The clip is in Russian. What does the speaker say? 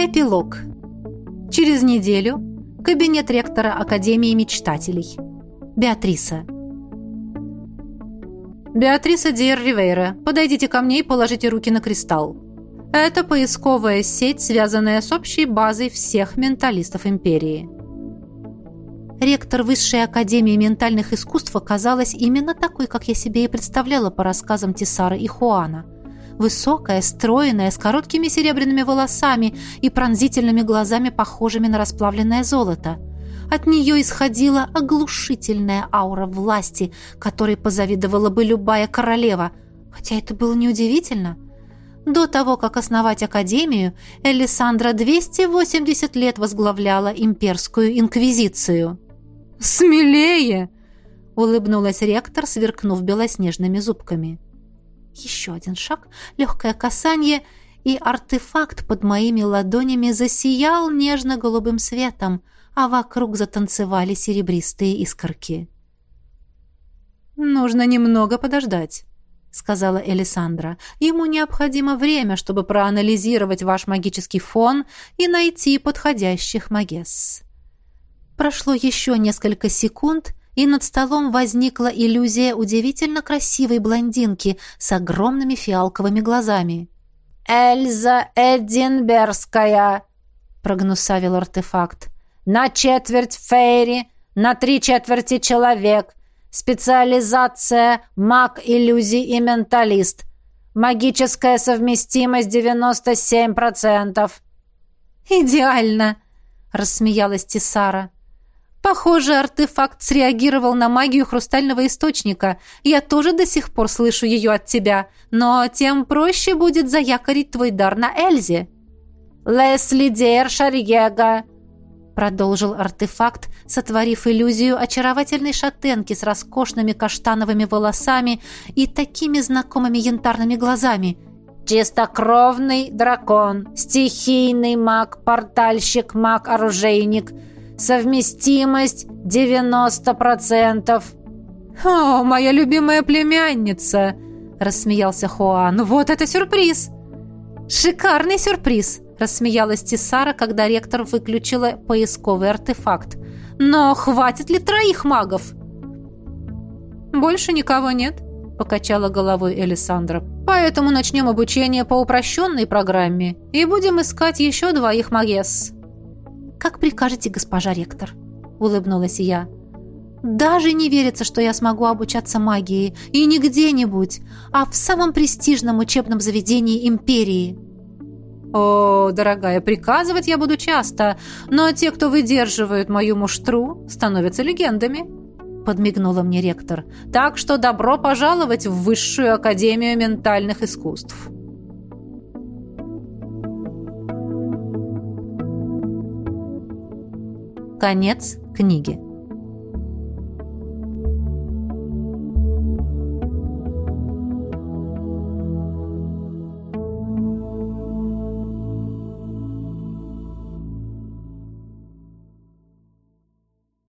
Эпилог. Через неделю. Кабинет ректора Академии мечтателей. Беатриса. Беатриса Диер Ривейра, подойдите ко мне и положите руки на кристалл. Это поисковая сеть, связанная с общей базой всех менталистов Империи. Ректор Высшей Академии ментальных искусств оказалась именно такой, как я себе и представляла по рассказам Тисары и Хуана. Высокая, стройная, с короткими серебряными волосами и пронзительными глазами, похожими на расплавленное золото. От нее исходила оглушительная аура власти, которой позавидовала бы любая королева. Хотя это было неудивительно. До того, как основать Академию, Элисандра 280 лет возглавляла имперскую инквизицию. «Смелее!» — улыбнулась ректор, сверкнув белоснежными зубками. Еще один шаг, легкое касание, и артефакт под моими ладонями засиял нежно-голубым светом, а вокруг затанцевали серебристые искорки. «Нужно немного подождать», — сказала Элисандра. «Ему необходимо время, чтобы проанализировать ваш магический фон и найти подходящих магесс». Прошло еще несколько секунд, и над столом возникла иллюзия удивительно красивой блондинки с огромными фиалковыми глазами. «Эльза Эдинбергская», — прогнусавил артефакт. «На четверть фейри, на три четверти человек. Специализация маг иллюзий и менталист. Магическая совместимость 97%. «Идеально!» — рассмеялась Тисара. Похоже, артефакт среагировал на магию хрустального источника. Я тоже до сих пор слышу ее от тебя, но тем проще будет заякорить твой дар на Эльзе». «Лесли Дейр Шарьега», — продолжил артефакт, сотворив иллюзию очаровательной шатенки с роскошными каштановыми волосами и такими знакомыми янтарными глазами. «Чистокровный дракон, стихийный маг, портальщик, маг-оружейник — Совместимость 90%. «О, моя любимая племянница!» – рассмеялся Хуан. «Вот это сюрприз!» «Шикарный сюрприз!» – рассмеялась Тисара, когда ректор выключила поисковый артефакт. «Но хватит ли троих магов?» «Больше никого нет», – покачала головой Элисандра. «Поэтому начнем обучение по упрощенной программе и будем искать еще двоих магесс». «Как прикажете, госпожа ректор?» — улыбнулась я. «Даже не верится, что я смогу обучаться магии, и не где-нибудь, а в самом престижном учебном заведении империи». «О, дорогая, приказывать я буду часто, но те, кто выдерживают мою муштру, становятся легендами», — подмигнула мне ректор. «Так что добро пожаловать в Высшую Академию ментальных искусств». Конец книги.